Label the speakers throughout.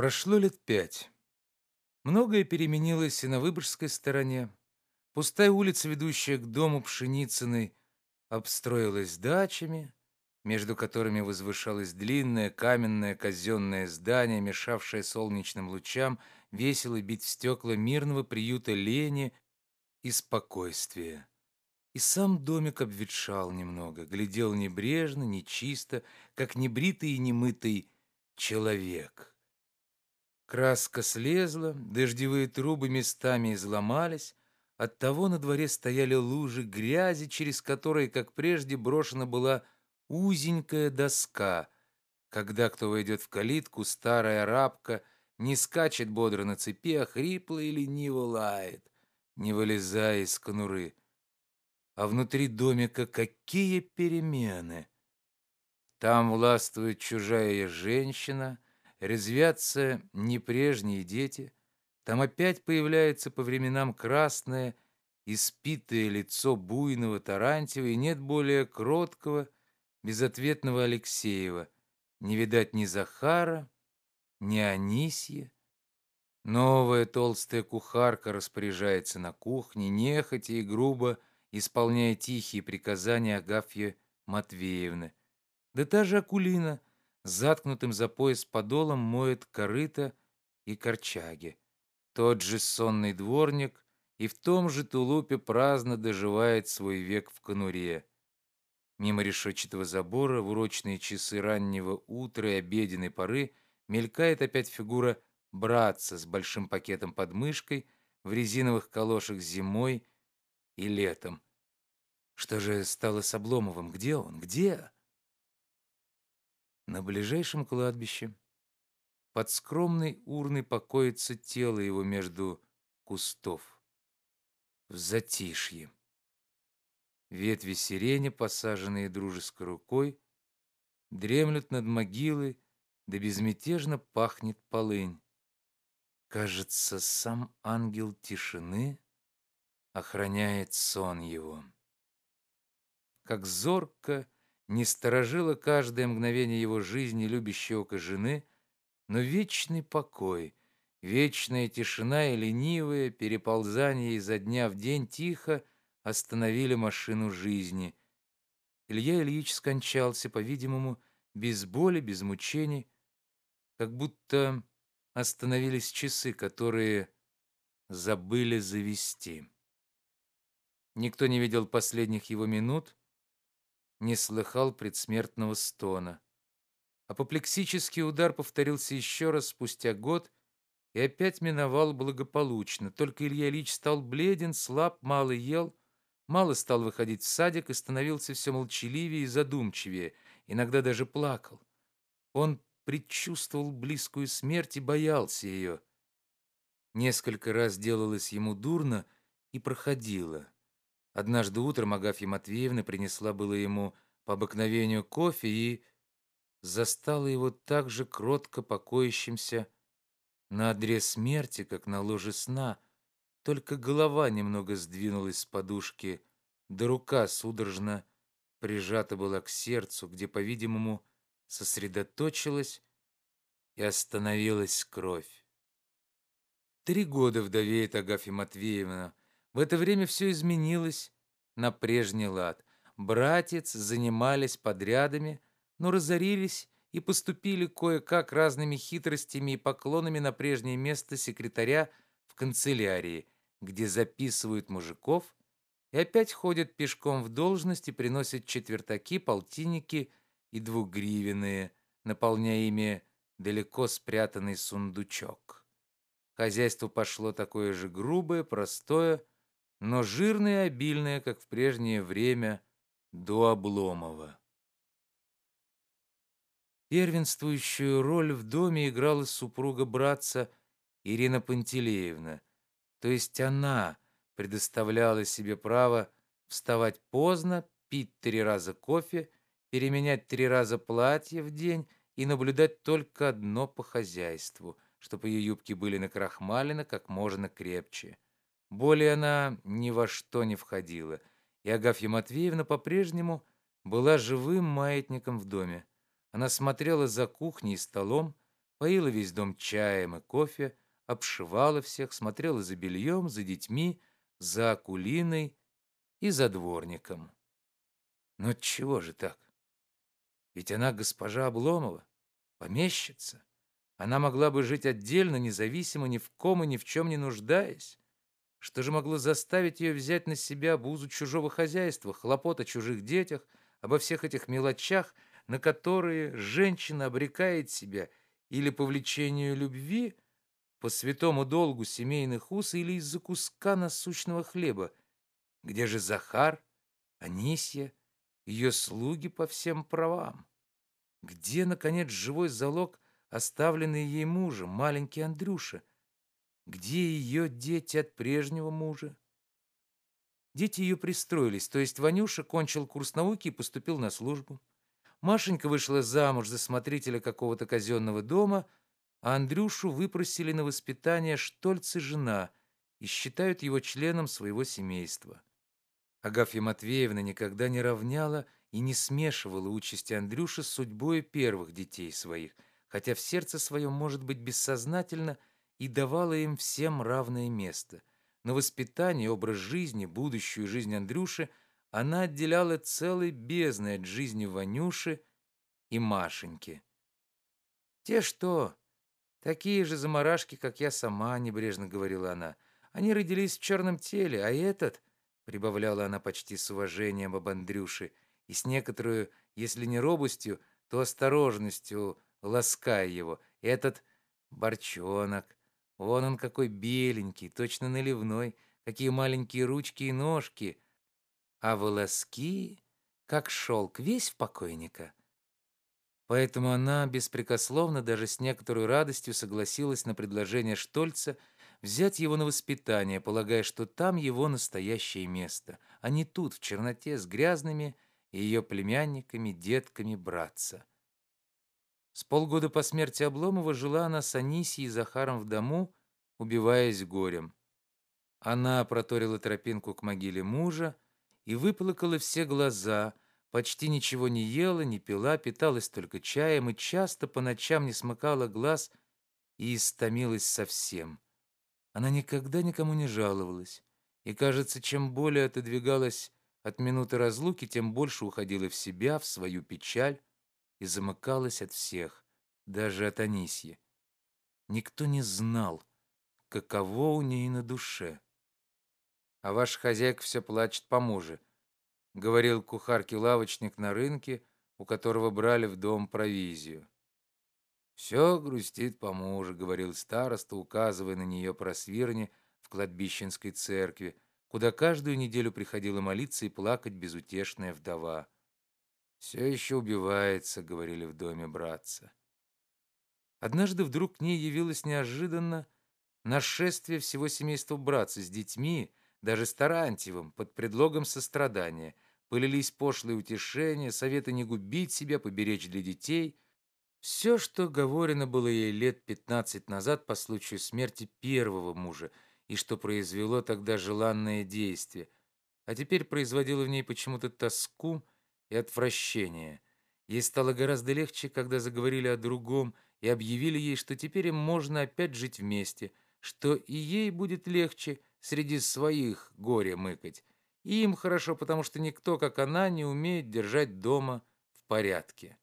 Speaker 1: Прошло лет пять. Многое переменилось и на Выборгской стороне. Пустая улица, ведущая к дому Пшеницыной, обстроилась дачами, между которыми возвышалось длинное каменное казенное здание, мешавшее солнечным лучам весело бить в стекла мирного приюта лени и спокойствия. И сам домик обветшал немного, глядел небрежно, нечисто, как небритый и немытый человек. Краска слезла, дождевые трубы местами изломались, оттого на дворе стояли лужи грязи, через которые, как прежде, брошена была узенькая доска. Когда кто войдет в калитку, старая рабка не скачет бодро на цепи, а хрипло и лениво лает, не вылезая из конуры. А внутри домика какие перемены! Там властвует чужая женщина, резвятся не прежние дети, там опять появляется по временам красное, испитое лицо буйного Тарантьева, и нет более кроткого, безответного Алексеева. Не видать ни Захара, ни Анисья. Новая толстая кухарка распоряжается на кухне, нехотя и грубо, исполняя тихие приказания Агафьи Матвеевны. Да та же Акулина, заткнутым за пояс подолом, моет корыто и корчаги. Тот же сонный дворник и в том же тулупе праздно доживает свой век в конуре. Мимо решетчатого забора в урочные часы раннего утра и обеденной поры мелькает опять фигура братца с большим пакетом под мышкой в резиновых калошах зимой и летом. Что же стало с Обломовым? Где он? Где? На ближайшем кладбище под скромной урной покоится тело его между кустов. В затишье. Ветви сирени, посаженные дружеской рукой, дремлют над могилой, да безмятежно пахнет полынь. Кажется, сам ангел тишины охраняет сон его как зорко не сторожило каждое мгновение его жизни любящее око жены, но вечный покой, вечная тишина и ленивое переползание изо дня в день тихо остановили машину жизни. Илья Ильич скончался, по-видимому, без боли, без мучений, как будто остановились часы, которые забыли завести. Никто не видел последних его минут, не слыхал предсмертного стона. Апоплексический удар повторился еще раз спустя год и опять миновал благополучно. Только Илья Ильич стал бледен, слаб, мало ел, мало стал выходить в садик и становился все молчаливее и задумчивее, иногда даже плакал. Он предчувствовал близкую смерть и боялся ее. Несколько раз делалось ему дурно и проходило. Однажды утром Агафья Матвеевна принесла было ему по обыкновению кофе и застала его так же кротко покоящимся на одре смерти, как на ложе сна, только голова немного сдвинулась с подушки, да рука судорожно прижата была к сердцу, где, по-видимому, сосредоточилась и остановилась кровь. Три года вдовеет Агафья Матвеевна, в это время все изменилось на прежний лад. Братец занимались подрядами, но разорились и поступили кое-как разными хитростями и поклонами на прежнее место секретаря в канцелярии, где записывают мужиков и опять ходят пешком в должность и приносят четвертаки, полтинники и двугривенные, наполняя ими далеко спрятанный сундучок. Хозяйство пошло такое же грубое, простое, но жирное и обильное, как в прежнее время до Обломова. Первенствующую роль в доме играла супруга братца Ирина Пантелеевна, то есть она предоставляла себе право вставать поздно, пить три раза кофе, переменять три раза платье в день и наблюдать только одно по хозяйству, чтобы ее юбки были накрахмалены как можно крепче. Более она ни во что не входила, и Агафья Матвеевна по-прежнему была живым маятником в доме. Она смотрела за кухней и столом, поила весь дом чаем и кофе, обшивала всех, смотрела за бельем, за детьми, за Акулиной и за дворником. Но чего же так? Ведь она госпожа Обломова, помещица. Она могла бы жить отдельно, независимо, ни в ком и ни в чем не нуждаясь. Что же могло заставить ее взять на себя бузу чужого хозяйства, хлопот о чужих детях, обо всех этих мелочах, на которые женщина обрекает себя или по влечению любви, по святому долгу семейных уз или из-за куска насущного хлеба? Где же Захар, Анисья, ее слуги по всем правам? Где, наконец, живой залог, оставленный ей мужем, маленький Андрюша? Где ее дети от прежнего мужа? Дети ее пристроились, то есть Ванюша кончил курс науки и поступил на службу. Машенька вышла замуж за смотрителя какого-то казенного дома, а Андрюшу выпросили на воспитание Штольц и жена и считают его членом своего семейства. Агафья Матвеевна никогда не равняла и не смешивала участи Андрюши с судьбой первых детей своих, хотя в сердце своем, может быть, бессознательно и давала им всем равное место. Но воспитание, образ жизни, будущую жизнь Андрюши она отделяла целой бездной от жизни Ванюши и Машеньки. «Те что? Такие же заморашки, как я сама», — небрежно говорила она. «Они родились в черном теле, а этот...» — прибавляла она почти с уважением об Андрюше и с некоторой, если не робостью, то осторожностью, лаская его. «Этот борчонок, вон он какой беленький, точно наливной, какие маленькие ручки и ножки, а волоски, как шелк, весь в покойника». Поэтому она беспрекословно, даже с некоторой радостью согласилась на предложение Штольца взять его на воспитание, полагая, что там его настоящее место, а не тут, в черноте, с грязными ее племянниками, детками братца. С полгода по смерти Обломова жила она с Анисией и Захаром в дому, убиваясь горем. Она проторила тропинку к могиле мужа и выплакала все глаза — Почти ничего не ела, не пила, питалась только чаем и часто по ночам не смыкала глаз и истомилась совсем. Она никогда никому не жаловалась, и, кажется, чем более отодвигалась от минуты разлуки, тем больше уходила в себя, в свою печаль и замыкалась от всех, даже от Анисьи. Никто не знал, каково у ней на душе. А ваша хозяйка все плачет по мужу, — говорил кухарке-лавочник на рынке, у которого брали в дом провизию. «Все грустит по мужу», — говорил староста, указывая на нее просвирни в кладбищенской церкви, куда каждую неделю приходила молиться и плакать безутешная вдова. «Все еще убивается», — говорили в доме братца. Однажды вдруг к ней явилось неожиданно нашествие всего семейства братца с детьми, даже с Тарантьевым, под предлогом сострадания. Пылились пошлые утешения, советы не губить себя, поберечь для детей. Все, что говорено было ей лет пятнадцать назад по случаю смерти первого мужа, и что произвело тогда желанное действие, а теперь производило в ней почему-то тоску и отвращение. Ей стало гораздо легче, когда заговорили о другом и объявили ей, что теперь им можно опять жить вместе, что и ей будет легче – среди своих горе мыкать. И им хорошо, потому что никто, как она, не умеет держать дома в порядке.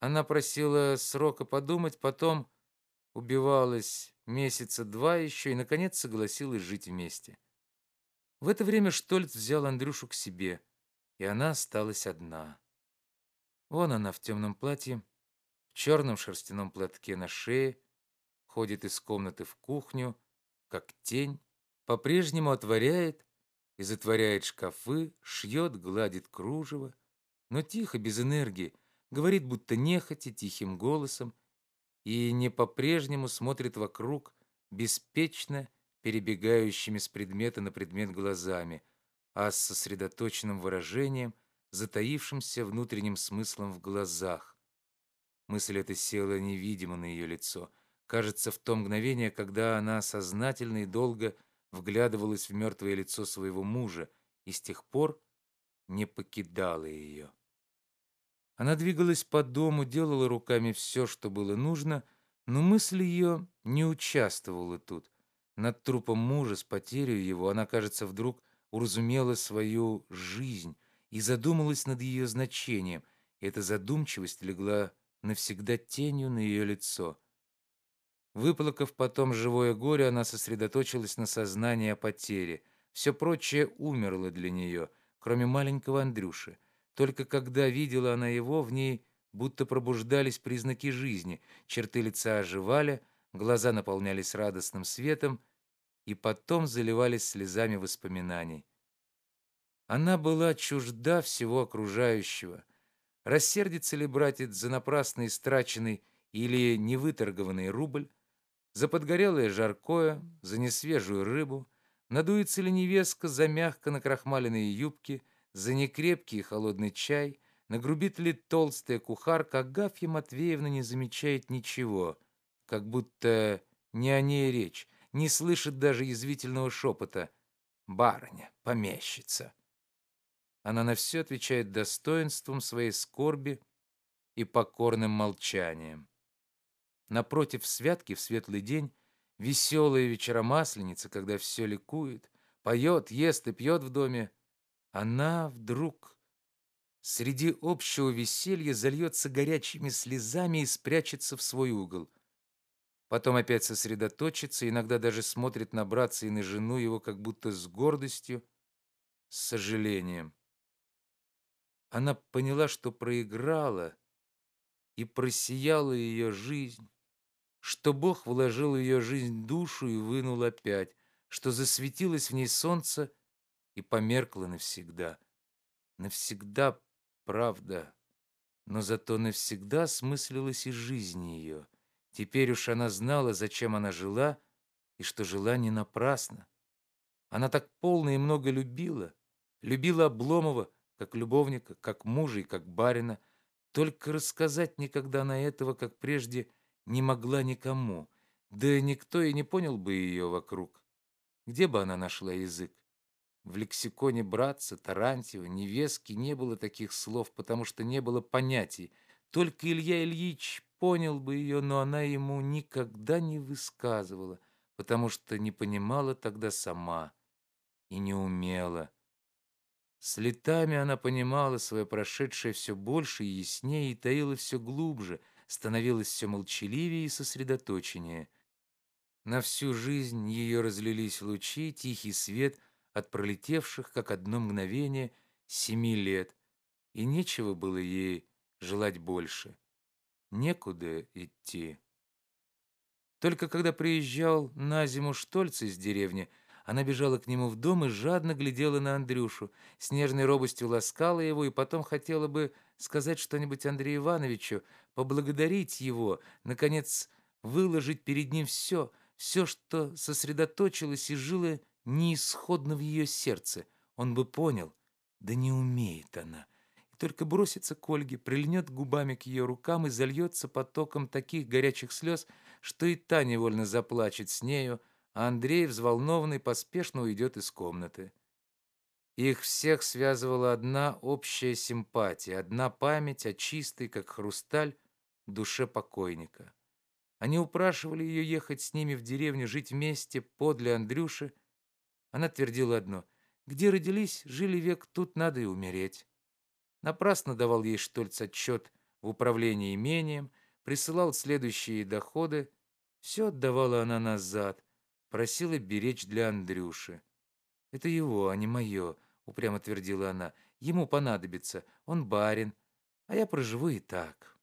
Speaker 1: Она просила срока подумать, потом убивалась месяца два еще и, наконец, согласилась жить вместе. В это время Штольц взял Андрюшу к себе, и она осталась одна. Вон она в темном платье, в черном шерстяном платке на шее, ходит из комнаты в кухню, как тень, по-прежнему отворяет и затворяет шкафы, шьет, гладит кружево, но тихо, без энергии, говорит будто нехотя, тихим голосом, и не по-прежнему смотрит вокруг, беспечно перебегающими с предмета на предмет глазами, а с сосредоточенным выражением, затаившимся внутренним смыслом в глазах. Мысль эта села невидимо на ее лицо — Кажется, в то мгновение, когда она сознательно и долго вглядывалась в мертвое лицо своего мужа и с тех пор не покидала ее. Она двигалась по дому, делала руками все, что было нужно, но мысль ее не участвовала тут. Над трупом мужа с потерей его она, кажется, вдруг уразумела свою жизнь и задумалась над ее значением. И эта задумчивость легла навсегда тенью на ее лицо. Выплакав потом живое горе, она сосредоточилась на сознании о потере. Все прочее умерло для нее, кроме маленького Андрюши. Только когда видела она его, в ней будто пробуждались признаки жизни, черты лица оживали, глаза наполнялись радостным светом и потом заливались слезами воспоминаний. Она была чужда всего окружающего. Рассердится ли братец за напрасно истраченный или невыторгованный рубль, за подгорелое жаркое, за несвежую рыбу, надуется ли невестка за мягко накрахмаленные юбки, за некрепкий холодный чай, нагрубит ли толстая кухарка, Агафья Матвеевна не замечает ничего, как будто не о ней речь, не слышит даже язвительного шепота «Барыня, помещица». Она на все отвечает достоинством своей скорби и покорным молчанием. Напротив святки в светлый день, веселая вечера масленица, когда все ликует, поет, ест и пьет в доме, она вдруг среди общего веселья зальется горячими слезами и спрячется в свой угол. Потом опять сосредоточится, иногда даже смотрит на братца и на жену его как будто с гордостью, с сожалением. Она поняла, что проиграла, и просияла ее жизнь, что Бог вложил в ее жизнь душу и вынул опять, что засветилось в ней солнце и померкла навсегда. Навсегда, правда, но зато навсегда смыслилась и жизнь ее. Теперь уж она знала, зачем она жила, и что жила не напрасно. Она так полно и много любила. Любила Обломова, как любовника, как мужа и как барина. Только рассказать никогда на этого, как прежде, не могла никому. Да никто и не понял бы ее вокруг. Где бы она нашла язык? В лексиконе братца, Тарантьева, Невески не было таких слов, потому что не было понятий. Только Илья Ильич понял бы ее, но она ему никогда не высказывала, потому что не понимала тогда сама и не умела. С летами она понимала свое прошедшее все больше и яснее и таила все глубже, становилась все молчаливее и сосредоточеннее. На всю жизнь ее разлились лучи, тихий свет — от пролетевших, как одно мгновение, семи лет, и нечего было ей желать больше. Некуда идти. Только когда приезжал на зиму Штольц из деревни, она бежала к нему в дом и жадно глядела на Андрюшу, с нежной робостью ласкала его и потом хотела бы сказать что-нибудь Андрею Ивановичу, поблагодарить его, наконец выложить перед ним все, все, что сосредоточилось и жило неисходно в ее сердце. Он бы понял, да не умеет она. Только бросится к Ольге, прильнет губами к ее рукам и зальется потоком таких горячих слез, что и та невольно заплачет с нею, а Андрей, взволнованный, поспешно уйдет из комнаты. Их всех связывала одна общая симпатия, одна память о чистой, как хрусталь, душе покойника. Они упрашивали ее ехать с ними в деревню, жить вместе подле Андрюши, она твердила одно. Где родились, жили век, тут надо и умереть. Напрасно давал ей Штольц отчет в управлении имением, присылал следующие доходы. Все отдавала она назад, просила беречь для Андрюши. «Это его, а не мое», — упрямо твердила она. «Ему понадобится, он барин, а я проживу и так».